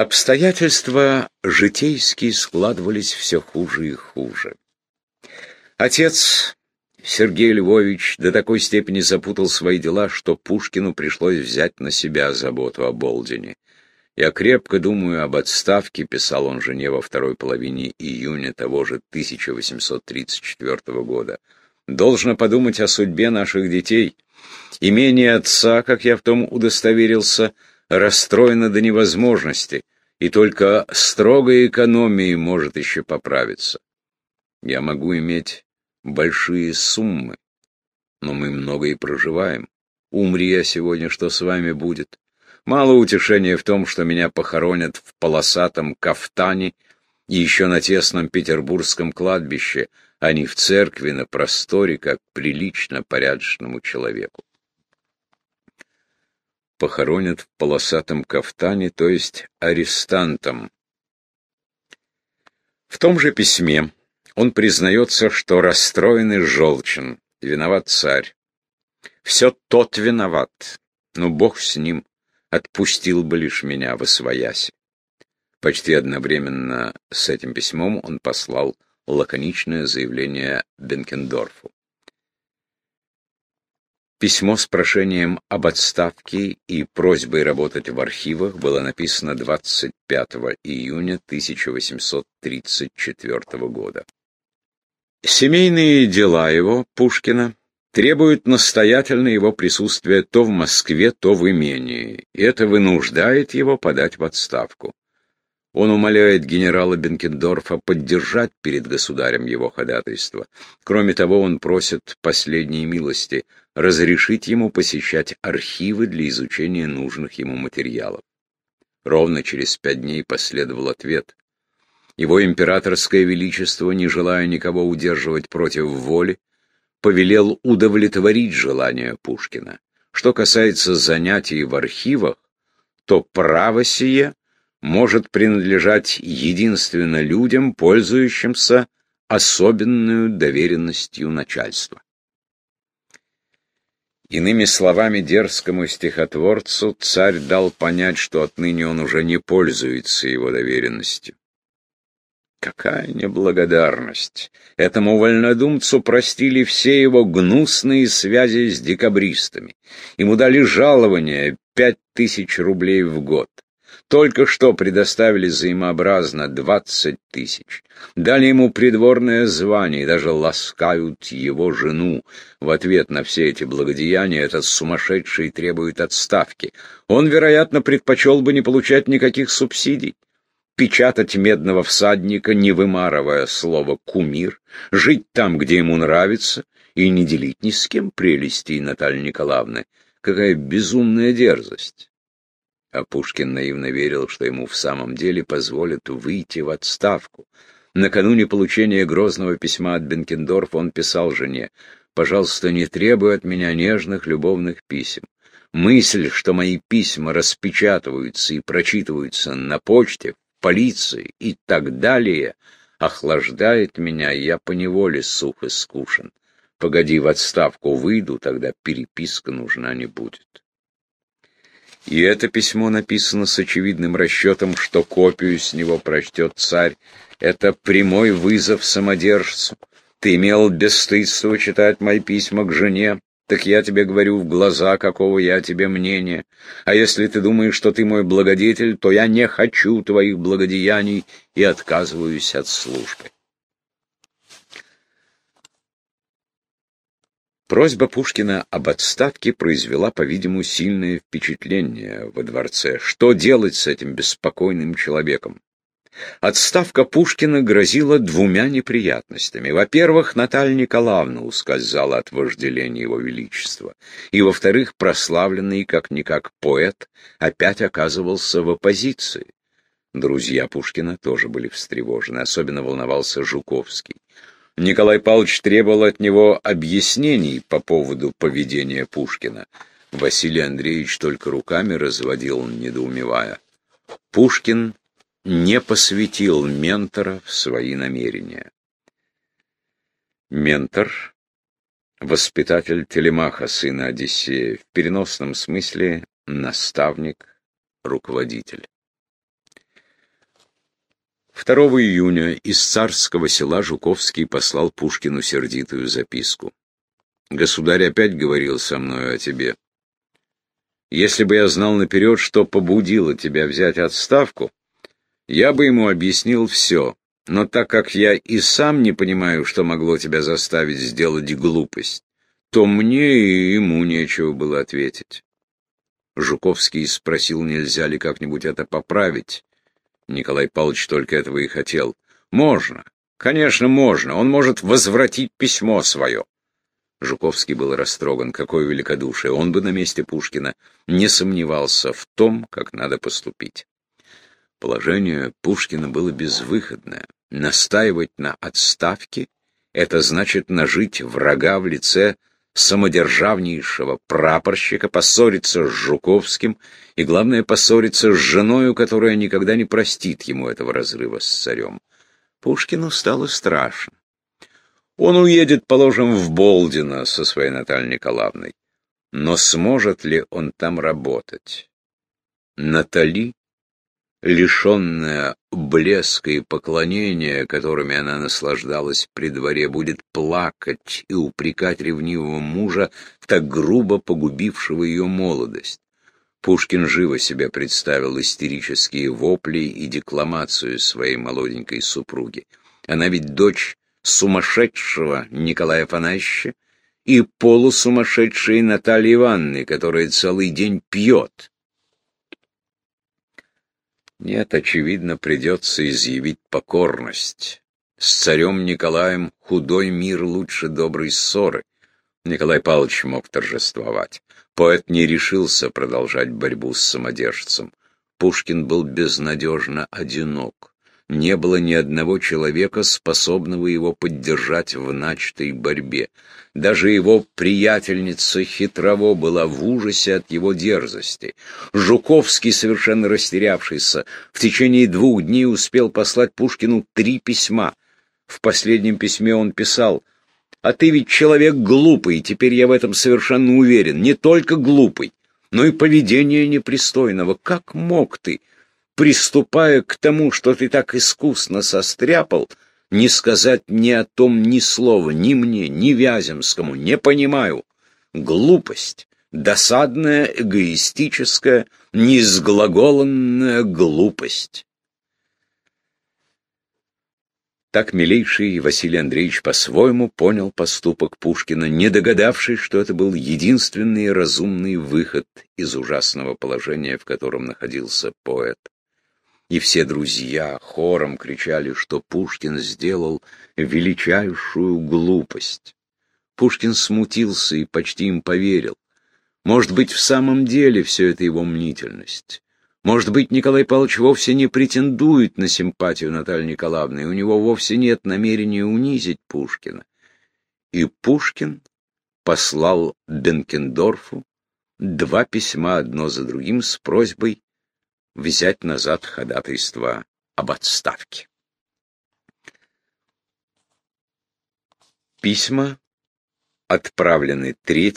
Обстоятельства житейские складывались все хуже и хуже. Отец Сергей Львович до такой степени запутал свои дела, что Пушкину пришлось взять на себя заботу о Болдине. «Я крепко думаю об отставке», — писал он жене во второй половине июня того же 1834 года. «Должно подумать о судьбе наших детей. Имение отца, как я в том удостоверился, расстроено до невозможности, и только строгой экономией может еще поправиться. Я могу иметь большие суммы, но мы много и проживаем. Умри я сегодня, что с вами будет? Мало утешения в том, что меня похоронят в полосатом кафтане и еще на тесном петербургском кладбище, а не в церкви на просторе, как прилично порядочному человеку. Похоронят в полосатом кафтане, то есть арестантом. В том же письме он признается, что расстроен и желчен, виноват царь. Все тот виноват, но Бог с ним отпустил бы лишь меня в освояси. Почти одновременно с этим письмом он послал лаконичное заявление Бенкендорфу. Письмо с прошением об отставке и просьбой работать в архивах было написано 25 июня 1834 года. Семейные дела его, Пушкина, требуют настоятельно его присутствия то в Москве, то в имении, и это вынуждает его подать в отставку. Он умоляет генерала Бенкендорфа поддержать перед государем его ходатайство. Кроме того, он просит последней милости разрешить ему посещать архивы для изучения нужных ему материалов. Ровно через пять дней последовал ответ. Его императорское величество, не желая никого удерживать против воли, повелел удовлетворить желание Пушкина. Что касается занятий в архивах, то право сие может принадлежать единственно людям, пользующимся особенную доверенностью начальства. Иными словами, дерзкому стихотворцу царь дал понять, что отныне он уже не пользуется его доверенностью. Какая неблагодарность! Этому вольнодумцу простили все его гнусные связи с декабристами. Ему дали жалование пять тысяч рублей в год. Только что предоставили взаимообразно двадцать тысяч. Дали ему придворное звание и даже ласкают его жену. В ответ на все эти благодеяния этот сумасшедший требует отставки. Он, вероятно, предпочел бы не получать никаких субсидий печатать медного всадника, не вымарывая слово «кумир», жить там, где ему нравится, и не делить ни с кем прелестей Натальи Николаевны. Какая безумная дерзость! А Пушкин наивно верил, что ему в самом деле позволят выйти в отставку. Накануне получения грозного письма от Бенкендорфа он писал жене, «Пожалуйста, не требуй от меня нежных любовных писем. Мысль, что мои письма распечатываются и прочитываются на почте, полиции и так далее, охлаждает меня, я поневоле сух и скушен. Погоди, в отставку выйду, тогда переписка нужна не будет. И это письмо написано с очевидным расчетом, что копию с него прочтет царь. Это прямой вызов самодержцу. Ты имел бесстыдство читать мои письма к жене, так я тебе говорю в глаза, какого я тебе мнения. А если ты думаешь, что ты мой благодетель, то я не хочу твоих благодеяний и отказываюсь от службы. Просьба Пушкина об отставке произвела, по-видимому, сильное впечатление во дворце. Что делать с этим беспокойным человеком? Отставка Пушкина грозила двумя неприятностями. Во-первых, Наталья Николаевна ускользала от вожделения его величества, и, во-вторых, прославленный как-никак поэт опять оказывался в оппозиции. Друзья Пушкина тоже были встревожены, особенно волновался Жуковский. Николай Павлович требовал от него объяснений по поводу поведения Пушкина. Василий Андреевич только руками разводил, недоумевая. Пушкин не посвятил ментора в свои намерения. Ментор — воспитатель Телемаха, сына Одиссея, в переносном смысле наставник, руководитель. 2 июня из царского села Жуковский послал Пушкину сердитую записку. «Государь опять говорил со мною о тебе. Если бы я знал наперед, что побудило тебя взять отставку, я бы ему объяснил все, но так как я и сам не понимаю, что могло тебя заставить сделать глупость, то мне и ему нечего было ответить. Жуковский спросил, нельзя ли как-нибудь это поправить. Николай Павлович только этого и хотел. Можно, конечно, можно, он может возвратить письмо свое. Жуковский был растроган, какое великодушие. Он бы на месте Пушкина не сомневался в том, как надо поступить. Положение Пушкина было безвыходное. Настаивать на отставке — это значит нажить врага в лице самодержавнейшего прапорщика, поссориться с Жуковским и, главное, поссориться с женою, которая никогда не простит ему этого разрыва с царем. Пушкину стало страшно. Он уедет, положим, в Болдино со своей Натальей Николаевной. Но сможет ли он там работать? Натали лишенная блеска и поклонения, которыми она наслаждалась при дворе, будет плакать и упрекать ревнивого мужа, так грубо погубившего ее молодость. Пушкин живо себе представил истерические вопли и декламацию своей молоденькой супруги. Она ведь дочь сумасшедшего Николая Афанасьевича и полусумасшедшей Натальи Ивановны, которая целый день пьет. Нет, очевидно, придется изъявить покорность. С царем Николаем худой мир лучше доброй ссоры. Николай Павлович мог торжествовать. Поэт не решился продолжать борьбу с самодержцем. Пушкин был безнадежно одинок не было ни одного человека, способного его поддержать в начатой борьбе. Даже его приятельница Хитрово была в ужасе от его дерзости. Жуковский, совершенно растерявшийся, в течение двух дней успел послать Пушкину три письма. В последнем письме он писал «А ты ведь человек глупый, теперь я в этом совершенно уверен, не только глупый, но и поведение непристойного. Как мог ты?» Приступая к тому, что ты так искусно состряпал, не сказать ни о том ни слова, ни мне, ни Вяземскому, не понимаю. Глупость, досадная, эгоистическая, неизглаголенная глупость. Так милейший Василий Андреевич по-своему понял поступок Пушкина, не догадавшись, что это был единственный разумный выход из ужасного положения, в котором находился поэт и все друзья хором кричали, что Пушкин сделал величайшую глупость. Пушкин смутился и почти им поверил. Может быть, в самом деле все это его мнительность. Может быть, Николай Павлович вовсе не претендует на симпатию Натальи Николаевны, и у него вовсе нет намерения унизить Пушкина. И Пушкин послал Бенкендорфу два письма одно за другим с просьбой взять назад ходатайство об отставке. Письма отправлены 3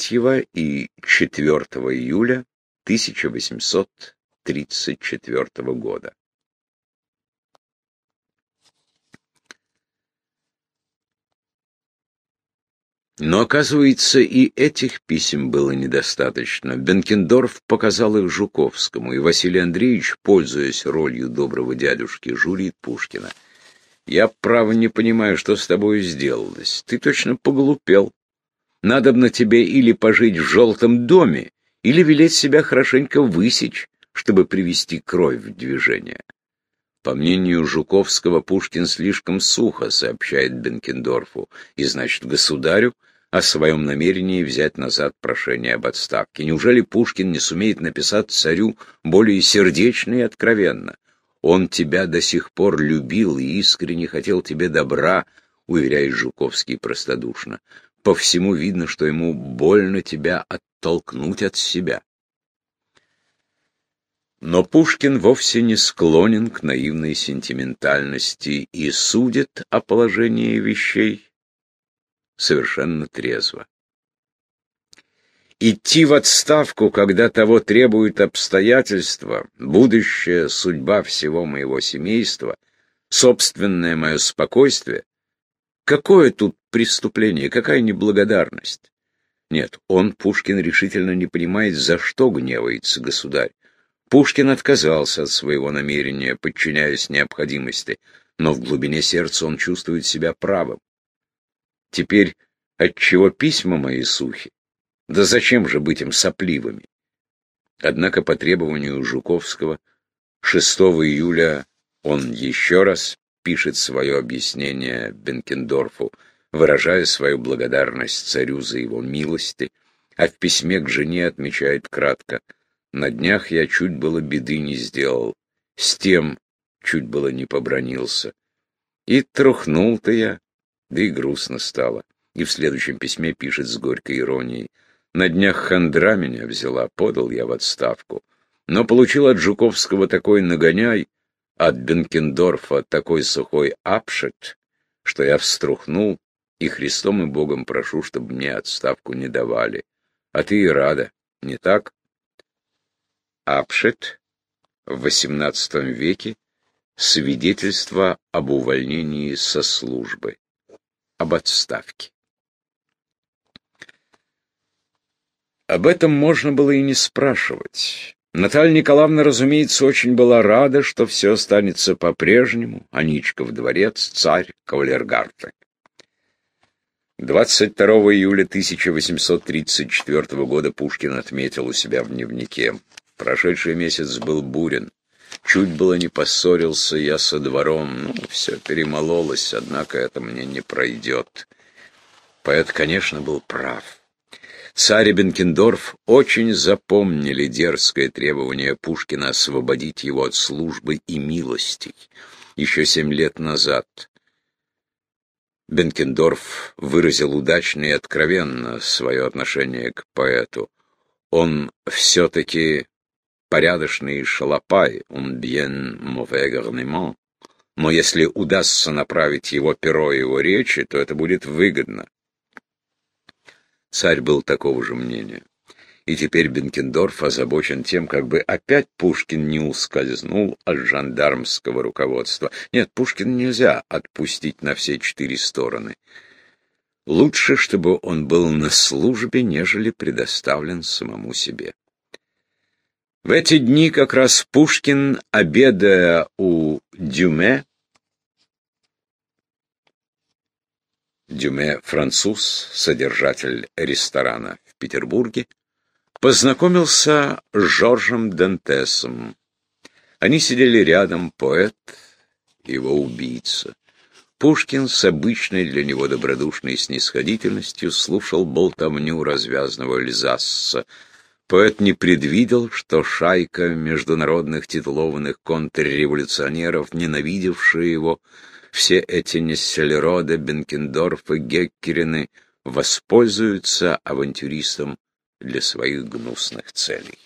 и 4 июля 1834 года. Но, оказывается, и этих писем было недостаточно. Бенкендорф показал их Жуковскому, и Василий Андреевич, пользуясь ролью доброго дядюшки, журит Пушкина. «Я, право, не понимаю, что с тобой сделалось. Ты точно поглупел. Надобно тебе или пожить в желтом доме, или велеть себя хорошенько высечь, чтобы привести кровь в движение». По мнению Жуковского, Пушкин слишком сухо сообщает Бенкендорфу, и значит государю о своем намерении взять назад прошение об отставке. Неужели Пушкин не сумеет написать царю более сердечно и откровенно? Он тебя до сих пор любил и искренне хотел тебе добра, уверяет Жуковский простодушно. По всему видно, что ему больно тебя оттолкнуть от себя. Но Пушкин вовсе не склонен к наивной сентиментальности и судит о положении вещей совершенно трезво. Идти в отставку, когда того требуют обстоятельства, будущая судьба всего моего семейства, собственное мое спокойствие. Какое тут преступление, какая неблагодарность? Нет, он, Пушкин, решительно не понимает, за что гневается государь. Пушкин отказался от своего намерения, подчиняясь необходимости, но в глубине сердца он чувствует себя правым. Теперь отчего письма мои сухи? Да зачем же быть им сопливыми? Однако по требованию Жуковского 6 июля он еще раз пишет свое объяснение Бенкендорфу, выражая свою благодарность царю за его милости, а в письме к жене отмечает кратко «На днях я чуть было беды не сделал, с тем чуть было не побронился. И трухнул-то я, да и грустно стало». И в следующем письме пишет с горькой иронией «На днях хандра меня взяла, подал я в отставку, но получил от Жуковского такой нагоняй, от Бенкендорфа такой сухой апшет, что я вструхнул и Христом и Богом прошу, чтобы мне отставку не давали. А ты и рада, не так? Апшет в XVIII веке свидетельство об увольнении со службы, об отставке. Об этом можно было и не спрашивать. Наталья Николаевна, разумеется, очень была рада, что все останется по-прежнему. Аничков дворец, царь, кавалергарты. 22 июля 1834 года Пушкин отметил у себя в дневнике. Прошедший месяц был бурен. Чуть было не поссорился я со двором. Ну, все перемололось, однако это мне не пройдет. Поэт, конечно, был прав. Царь Бенкендорф очень запомнили дерзкое требование Пушкина освободить его от службы и милостей. Еще семь лет назад Бенкендорф выразил удачно и откровенно свое отношение к поэту. Он все-таки порядочный шалопай, он bien mauvais. Но если удастся направить его перо и его речи, то это будет выгодно. Царь был такого же мнения. И теперь Бенкендорф озабочен тем, как бы опять Пушкин не ускользнул от жандармского руководства. Нет, Пушкин нельзя отпустить на все четыре стороны. Лучше, чтобы он был на службе, нежели предоставлен самому себе. В эти дни как раз Пушкин, обедая у Дюме, Дюме, француз, содержатель ресторана в Петербурге, познакомился с Жоржем Дантесом. Они сидели рядом, поэт, его убийца. Пушкин с обычной для него добродушной снисходительностью слушал болтовню развязного Эльзасса. Поэт не предвидел, что шайка международных титулованных контрреволюционеров, ненавидевшая его, все эти Нессельроды, Бенкендорфы, Геккерины воспользуются авантюристом для своих гнусных целей.